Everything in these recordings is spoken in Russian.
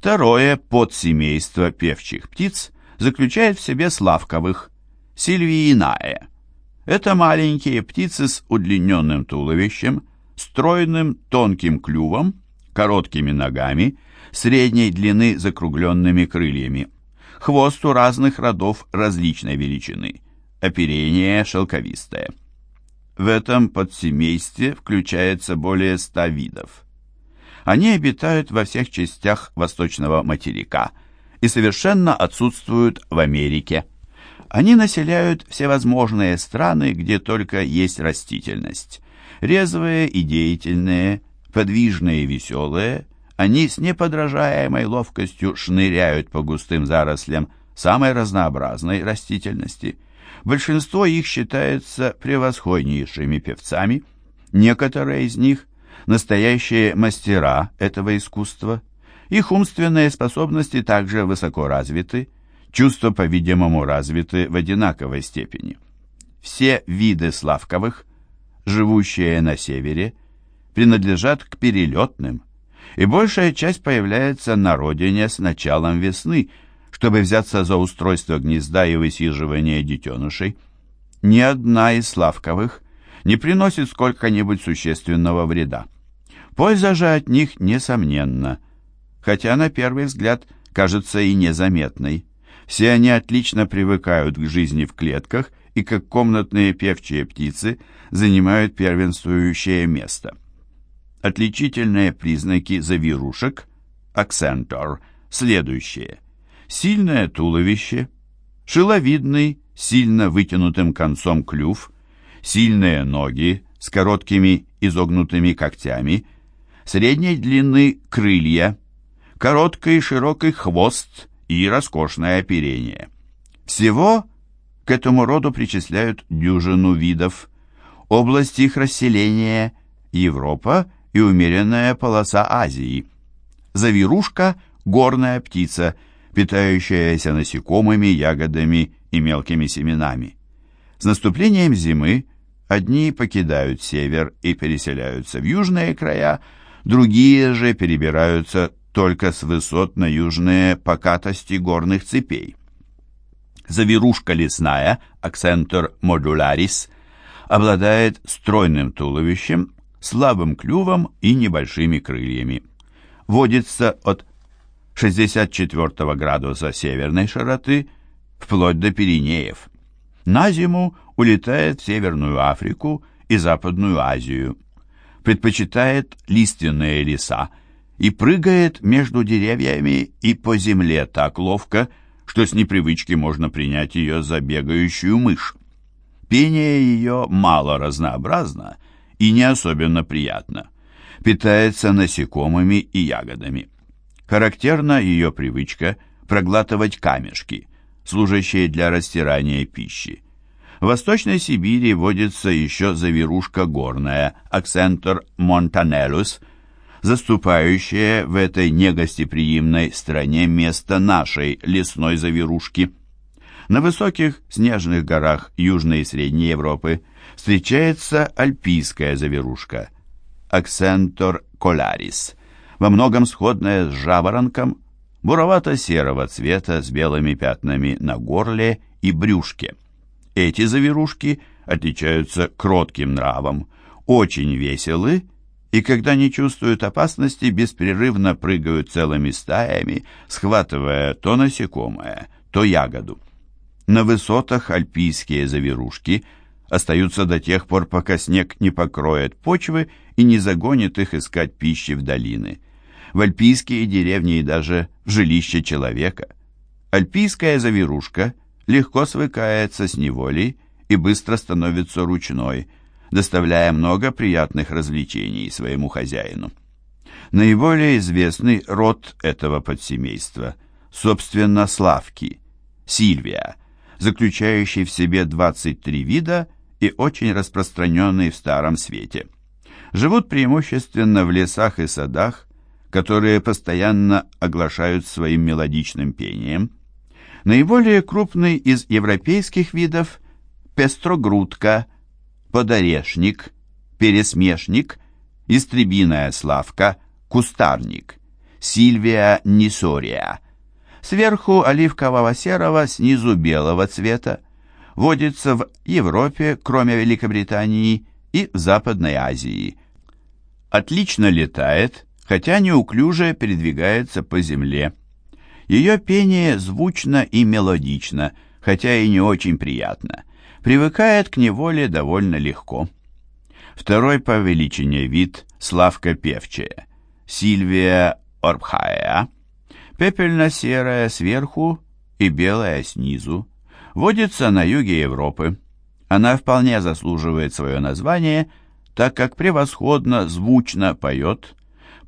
Второе подсемейство певчих птиц заключает в себе славковых, сильвиинае. Это маленькие птицы с удлиненным туловищем, стройным тонким клювом, короткими ногами, средней длины закругленными крыльями. Хвост у разных родов различной величины. Оперение шелковистое. В этом подсемействе включается более ста видов. Они обитают во всех частях восточного материка и совершенно отсутствуют в Америке. Они населяют всевозможные страны, где только есть растительность. Резвые и деятельные, подвижные и веселые, они с неподражаемой ловкостью шныряют по густым зарослям самой разнообразной растительности. Большинство их считается превосходнейшими певцами, некоторые из них – настоящие мастера этого искусства. Их умственные способности также высоко развиты, чувства, по-видимому, развиты в одинаковой степени. Все виды славковых, живущие на севере, принадлежат к перелетным, и большая часть появляется на родине с началом весны, чтобы взяться за устройство гнезда и высиживание детенышей. Ни одна из славковых не приносит сколько-нибудь существенного вреда. Польза же от них несомненна, хотя на первый взгляд кажется и незаметной. Все они отлично привыкают к жизни в клетках и, как комнатные певчие птицы, занимают первенствующее место. Отличительные признаки завирушек, акцентор, следующие. Сильное туловище, шиловидный, сильно вытянутым концом клюв, сильные ноги с короткими изогнутыми когтями, средней длины крылья, короткий и широкий хвост и роскошное оперение. Всего к этому роду причисляют дюжину видов. Область их расселения – Европа и умеренная полоса Азии. Завирушка – горная птица, питающаяся насекомыми, ягодами и мелкими семенами. С наступлением зимы одни покидают север и переселяются в южные края, другие же перебираются только с высот на южные покатости горных цепей. Завирушка лесная, акцентор модулярис, обладает стройным туловищем, слабым клювом и небольшими крыльями. Водится от 64 градуса северной широты вплоть до Пиренеев. На зиму улетает в Северную Африку и Западную Азию. Предпочитает лиственные леса и прыгает между деревьями и по земле так ловко, что с непривычки можно принять ее за бегающую мышь. Пение ее мало разнообразно и не особенно приятно. Питается насекомыми и ягодами. Характерна ее привычка проглатывать камешки, служащие для растирания пищи. В Восточной Сибири водится еще завирушка горная, акцентор монтанелус, заступающая в этой негостеприимной стране место нашей лесной завирушки. На высоких снежных горах Южной и Средней Европы встречается альпийская завирушка, акцентор коларис, во многом сходная с жаворонком, буровато-серого цвета с белыми пятнами на горле и брюшке. Эти завирушки отличаются кротким нравом, очень веселы и, когда не чувствуют опасности, беспрерывно прыгают целыми стаями, схватывая то насекомое, то ягоду. На высотах альпийские завирушки остаются до тех пор, пока снег не покроет почвы и не загонит их искать пищи в долины. В альпийские деревни и даже в жилище человека. Альпийская завирушка – легко свыкается с неволей и быстро становится ручной, доставляя много приятных развлечений своему хозяину. Наиболее известный род этого подсемейства, собственно, славки, Сильвия, заключающий в себе 23 вида и очень распространенный в Старом Свете. Живут преимущественно в лесах и садах, которые постоянно оглашают своим мелодичным пением – Наиболее крупный из европейских видов – пестрогрудка, подорешник, пересмешник, истребиная славка, кустарник. Сильвия нисория. Сверху оливкового серого, снизу белого цвета. Водится в Европе, кроме Великобритании, и в Западной Азии. Отлично летает, хотя неуклюже передвигается по земле. Ее пение звучно и мелодично, хотя и не очень приятно. Привыкает к неволе довольно легко. Второй по величине вид – славка певчая. Сильвия орбхая, пепельно-серая сверху и белая снизу. Водится на юге Европы. Она вполне заслуживает свое название, так как превосходно звучно поет,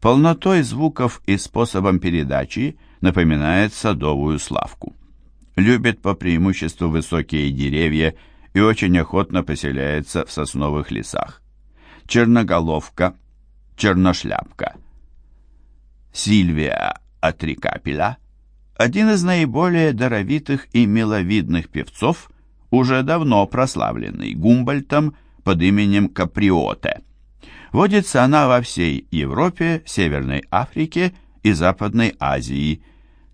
полнотой звуков и способом передачи напоминает садовую славку. Любит по преимуществу высокие деревья и очень охотно поселяется в сосновых лесах. Черноголовка, черношляпка. Сильвия Атрикапеля, один из наиболее даровитых и миловидных певцов, уже давно прославленный Гумбольтом под именем Каприоте. Водится она во всей Европе, Северной Африке и Западной Азии.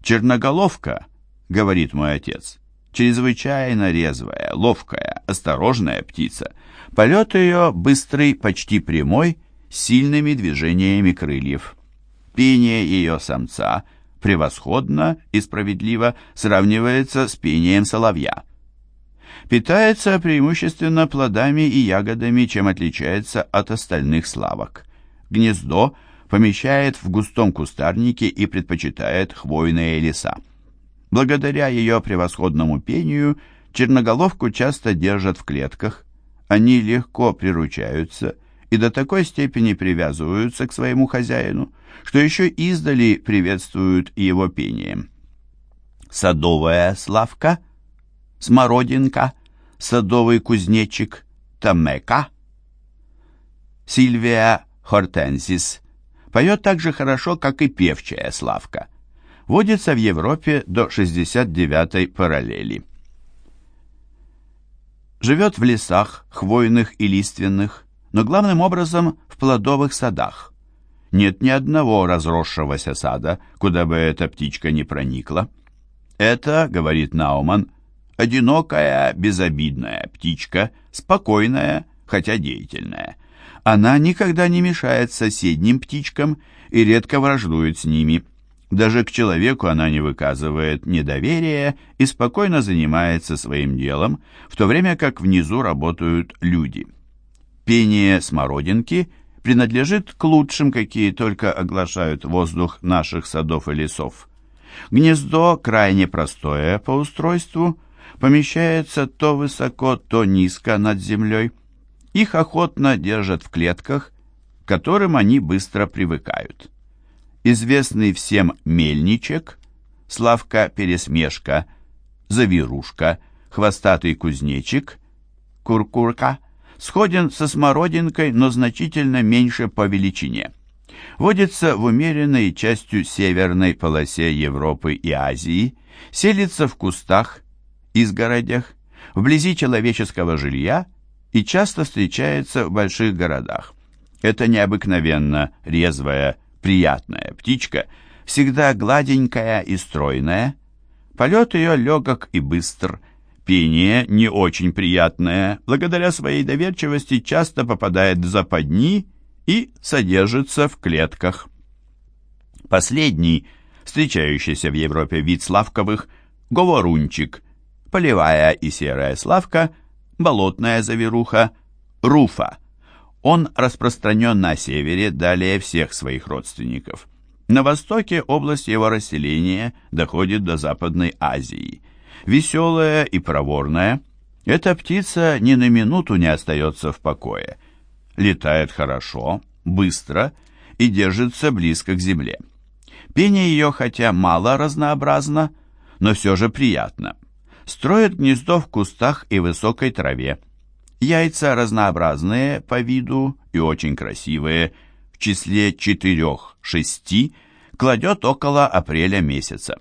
Черноголовка, говорит мой отец, чрезвычайно резвая, ловкая, осторожная птица. Полет ее быстрый, почти прямой, с сильными движениями крыльев. Пение ее самца превосходно и справедливо сравнивается с пением соловья. Питается преимущественно плодами и ягодами, чем отличается от остальных славок. Гнездо помещает в густом кустарнике и предпочитает хвойные леса. Благодаря ее превосходному пению черноголовку часто держат в клетках, они легко приручаются и до такой степени привязываются к своему хозяину, что еще издали приветствуют его пением. Садовая славка, смородинка, садовый кузнечик, тамека. Сильвия хортензис поет так же хорошо, как и певчая славка. Водится в Европе до 69-й параллели. Живет в лесах, хвойных и лиственных, но главным образом в плодовых садах. Нет ни одного разросшегося сада, куда бы эта птичка не проникла. Это, говорит Науман, одинокая, безобидная птичка, спокойная, хотя деятельная. Она никогда не мешает соседним птичкам и редко враждует с ними. Даже к человеку она не выказывает недоверия и спокойно занимается своим делом, в то время как внизу работают люди. Пение смородинки принадлежит к лучшим, какие только оглашают воздух наших садов и лесов. Гнездо крайне простое по устройству, помещается то высоко, то низко над землей. Их охотно держат в клетках, к которым они быстро привыкают. Известный всем мельничек, Славка-пересмешка, завирушка, хвостатый кузнечик, куркурка, сходен со смородинкой, но значительно меньше по величине. Водится в умеренной частью северной полосе Европы и Азии, селится в кустах, изгородях, вблизи человеческого жилья и часто встречается в больших городах. Это необыкновенно резвая, приятная птичка, всегда гладенькая и стройная. Полет ее легок и быстр, пение не очень приятное, благодаря своей доверчивости часто попадает в западни и содержится в клетках. Последний, встречающийся в Европе вид славковых, говорунчик – полевая и серая славка, болотная заверуха, руфа. Он распространен на севере далее всех своих родственников. На востоке область его расселения доходит до Западной Азии. Веселая и проворная, эта птица ни на минуту не остается в покое. Летает хорошо, быстро и держится близко к земле. Пение ее хотя мало разнообразно, но все же приятно строят гнездо в кустах и высокой траве. Яйца разнообразные по виду и очень красивые, в числе четырех-шести, кладет около апреля месяца.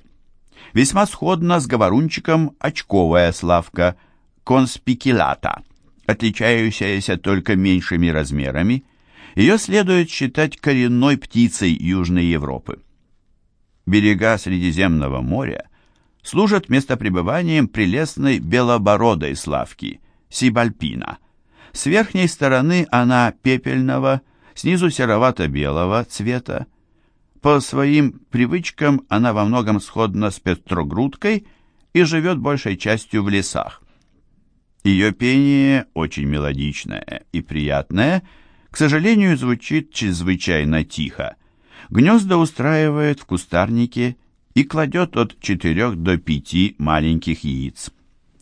Весьма сходна с говорунчиком очковая славка конспикилата, отличающаяся только меньшими размерами. Ее следует считать коренной птицей Южной Европы. берега Средиземного моря служат местопребыванием прелестной белобородой славки – сибальпина. С верхней стороны она пепельного, снизу серовато-белого цвета. По своим привычкам она во многом сходна с петрогрудкой и живет большей частью в лесах. Ее пение очень мелодичное и приятное, к сожалению, звучит чрезвычайно тихо. Гнезда устраивает в кустарнике и кладет от 4 до 5 маленьких яиц.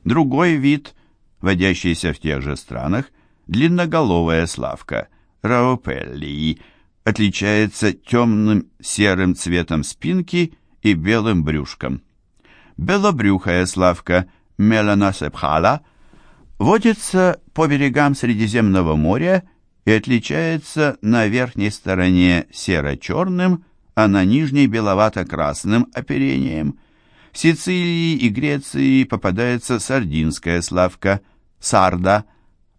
Другой вид, водящийся в тех же странах, длинноголовая славка, раопеллии, отличается темным серым цветом спинки и белым брюшком. Белобрюхая славка, меланосепхала, водится по берегам Средиземного моря и отличается на верхней стороне серо-черным, а на нижней беловато-красным оперением. В Сицилии и Греции попадается сардинская славка, сарда,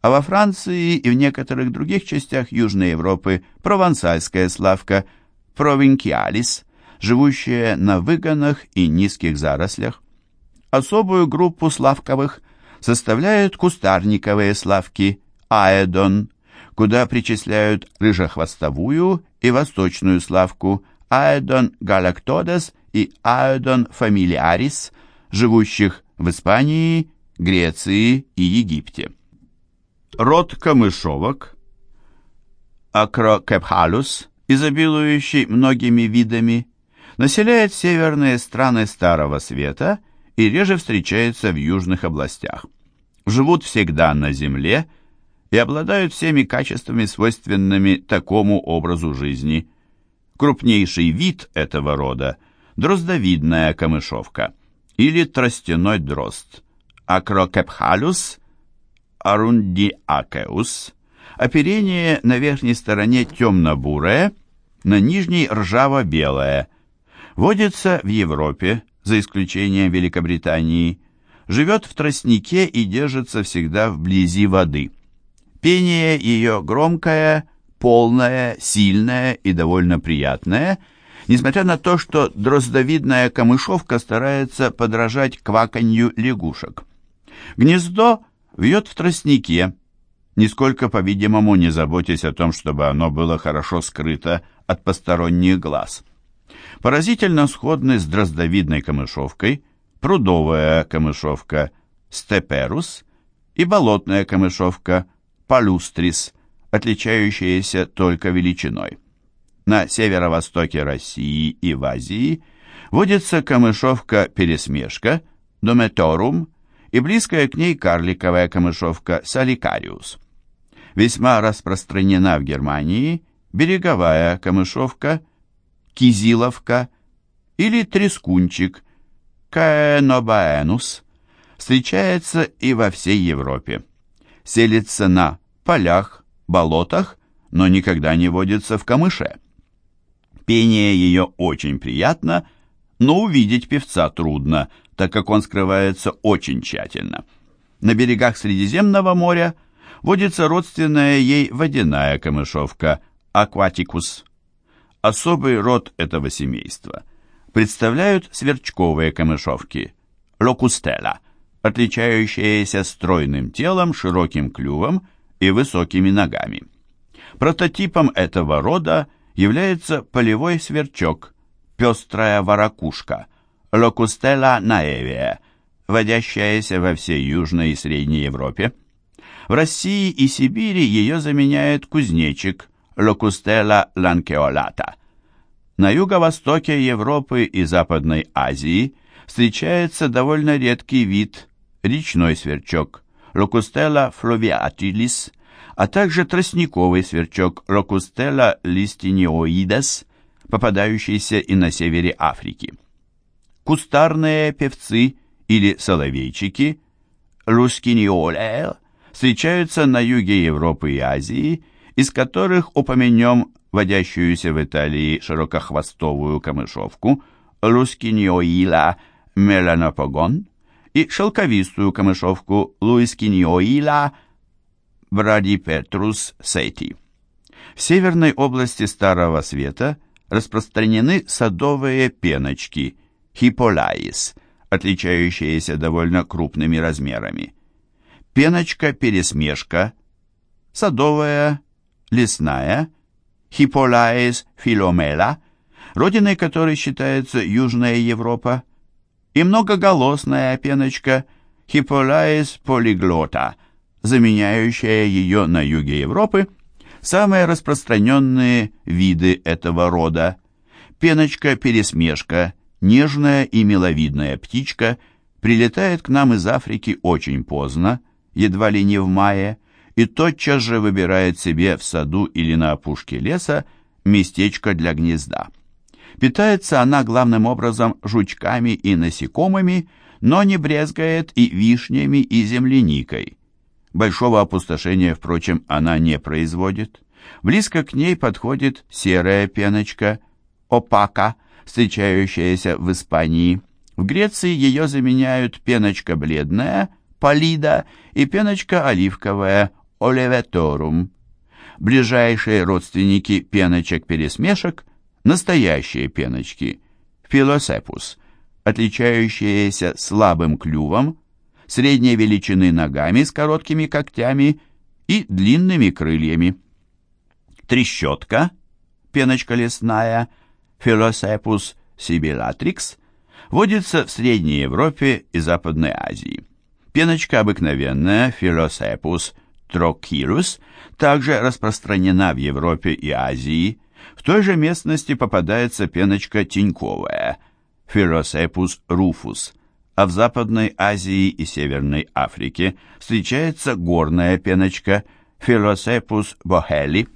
а во Франции и в некоторых других частях Южной Европы провансальская славка, провинкиалис, живущая на выгонах и низких зарослях. Особую группу славковых составляют кустарниковые славки, аэдон, куда причисляют рыжехвостовую и восточную славку Aedon galactodes и Aedon familiaris, живущих в Испании, Греции и Египте. Род камышовок Акрокепхалус, изобилующий многими видами, населяет северные страны Старого Света и реже встречается в южных областях. Живут всегда на земле и обладают всеми качествами, свойственными такому образу жизни. Крупнейший вид этого рода – дроздовидная камышовка или тростяной дрозд – Акрокепхалус арундиакеус. Оперение на верхней стороне темно-бурое, на нижней ржаво-белое. Водится в Европе, за исключением Великобритании. Живет в тростнике и держится всегда вблизи воды. Пение ее громкое, полное, сильное и довольно приятное, несмотря на то, что дроздовидная камышовка старается подражать кваканью лягушек. Гнездо вьет в тростнике, нисколько, по-видимому, не заботясь о том, чтобы оно было хорошо скрыто от посторонних глаз. Поразительно сходны с дроздовидной камышовкой прудовая камышовка степерус и болотная камышовка палюстрис, отличающаяся только величиной. На северо-востоке России и в Азии водится камышовка-пересмешка, дометорум, и близкая к ней карликовая камышовка саликариус. Весьма распространена в Германии береговая камышовка, кизиловка или трескунчик, каэнобаэнус, встречается и во всей Европе селится на полях, болотах, но никогда не водится в камыше. Пение ее очень приятно, но увидеть певца трудно, так как он скрывается очень тщательно. На берегах Средиземного моря водится родственная ей водяная камышовка акватикус. Особый род этого семейства представляют сверчковые камышовки локустела – отличающаяся стройным телом, широким клювом и высокими ногами. Прототипом этого рода является полевой сверчок, пестрая ворокушка, локустела наевия, водящаяся во всей Южной и Средней Европе. В России и Сибири ее заменяет кузнечик, локустела ланкеолата. На юго-востоке Европы и Западной Азии встречается довольно редкий вид речной сверчок Locustella fluviatilis, а также тростниковый сверчок Locustella listinioides, попадающийся и на севере Африки. Кустарные певцы или соловейчики Lusciniolae встречаются на юге Европы и Азии, из которых упомянем водящуюся в Италии широкохвостовую камышовку Luscinioila melanopogон, и шелковистую камышовку Луискиньоила Брадипетрус сети. В северной области Старого Света распространены садовые пеночки хиполаис, отличающиеся довольно крупными размерами. Пеночка-пересмешка, садовая, лесная, хиполаис филомела, родиной которой считается Южная Европа, и многоголосная пеночка хиполаис полиглота, заменяющая ее на юге Европы, самые распространенные виды этого рода. Пеночка-пересмешка, нежная и миловидная птичка, прилетает к нам из Африки очень поздно, едва ли не в мае, и тотчас же выбирает себе в саду или на опушке леса местечко для гнезда. Питается она главным образом жучками и насекомыми, но не брезгает и вишнями, и земляникой. Большого опустошения, впрочем, она не производит. Близко к ней подходит серая пеночка, опака, встречающаяся в Испании. В Греции ее заменяют пеночка бледная, палида, и пеночка оливковая, олеветорум. Ближайшие родственники пеночек-пересмешек – настоящие пеночки, филосепус, отличающиеся слабым клювом, средней величины ногами с короткими когтями и длинными крыльями. Трещотка, пеночка лесная, филосепус сибилатрикс, водится в Средней Европе и Западной Азии. Пеночка обыкновенная, филосепус трокирус, также распространена в Европе и Азии. В той же местности попадается пеночка теньковая, филосепус руфус, а в Западной Азии и Северной Африке встречается горная пеночка филосепус бохели.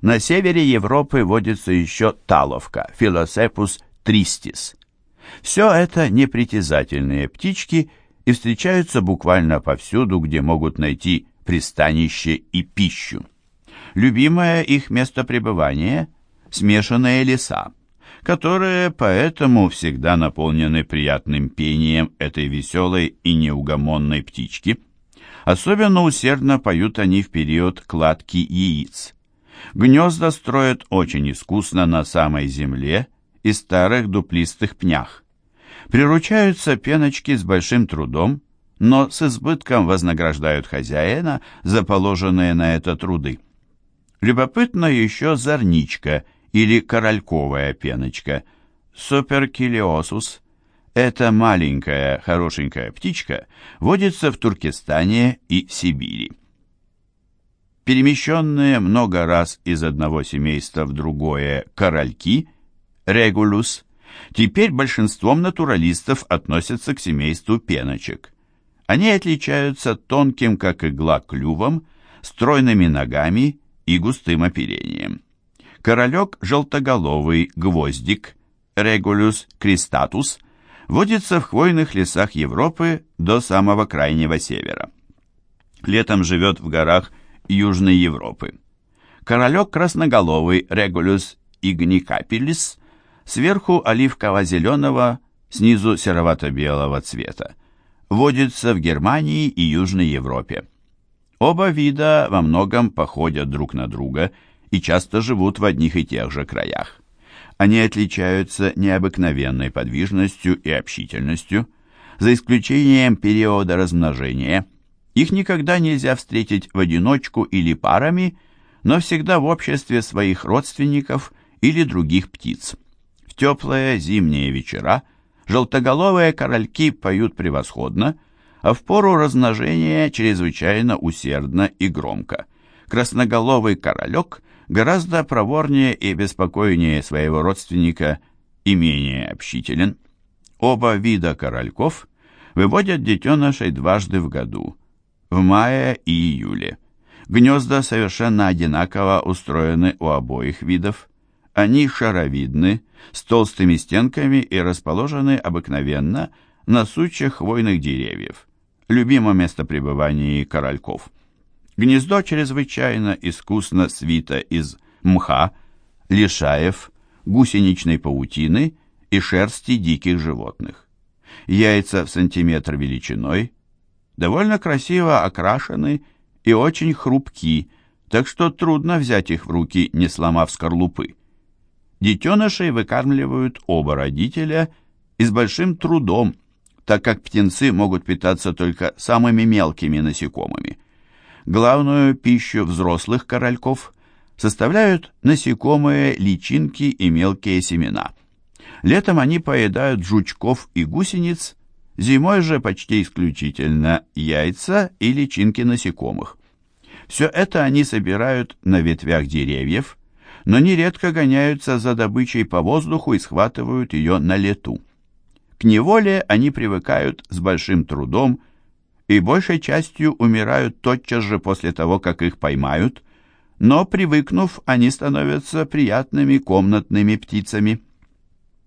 На севере Европы водится еще таловка, филосепус тристис. Все это непритязательные птички и встречаются буквально повсюду, где могут найти пристанище и пищу. Любимое их место пребывания – смешанные леса, которые поэтому всегда наполнены приятным пением этой веселой и неугомонной птички. Особенно усердно поют они в период кладки яиц. Гнезда строят очень искусно на самой земле и старых дуплистых пнях. Приручаются пеночки с большим трудом, но с избытком вознаграждают хозяина за положенные на это труды. Любопытно еще зорничка или корольковая пеночка, суперкилиосус. Эта маленькая хорошенькая птичка водится в Туркестане и Сибири. Перемещенные много раз из одного семейства в другое корольки, регулус, теперь большинством натуралистов относятся к семейству пеночек. Они отличаются тонким, как игла, клювом, стройными ногами и густым оперением. Королек желтоголовый гвоздик, регулюс кристатус, водится в хвойных лесах Европы до самого крайнего севера. Летом живет в горах Южной Европы. Королек красноголовый регулюс игникапилис, сверху оливково-зеленого, снизу серовато-белого цвета водится в Германии и Южной Европе. Оба вида во многом походят друг на друга и часто живут в одних и тех же краях. Они отличаются необыкновенной подвижностью и общительностью, за исключением периода размножения. Их никогда нельзя встретить в одиночку или парами, но всегда в обществе своих родственников или других птиц. В теплые зимние вечера – Желтоголовые корольки поют превосходно, а в пору размножения чрезвычайно усердно и громко. Красноголовый королек гораздо проворнее и беспокойнее своего родственника и менее общителен. Оба вида корольков выводят детенышей дважды в году, в мае и июле. Гнезда совершенно одинаково устроены у обоих видов. Они шаровидны, с толстыми стенками и расположены обыкновенно на сучьях хвойных деревьев, любимое место пребывания корольков. Гнездо чрезвычайно искусно свито из мха, лишаев, гусеничной паутины и шерсти диких животных. Яйца в сантиметр величиной, довольно красиво окрашены и очень хрупки, так что трудно взять их в руки, не сломав скорлупы. Детенышей выкармливают оба родителя и с большим трудом, так как птенцы могут питаться только самыми мелкими насекомыми. Главную пищу взрослых корольков составляют насекомые, личинки и мелкие семена. Летом они поедают жучков и гусениц, зимой же почти исключительно яйца и личинки насекомых. Все это они собирают на ветвях деревьев, но нередко гоняются за добычей по воздуху и схватывают ее на лету. К неволе они привыкают с большим трудом и большей частью умирают тотчас же после того, как их поймают, но, привыкнув, они становятся приятными комнатными птицами –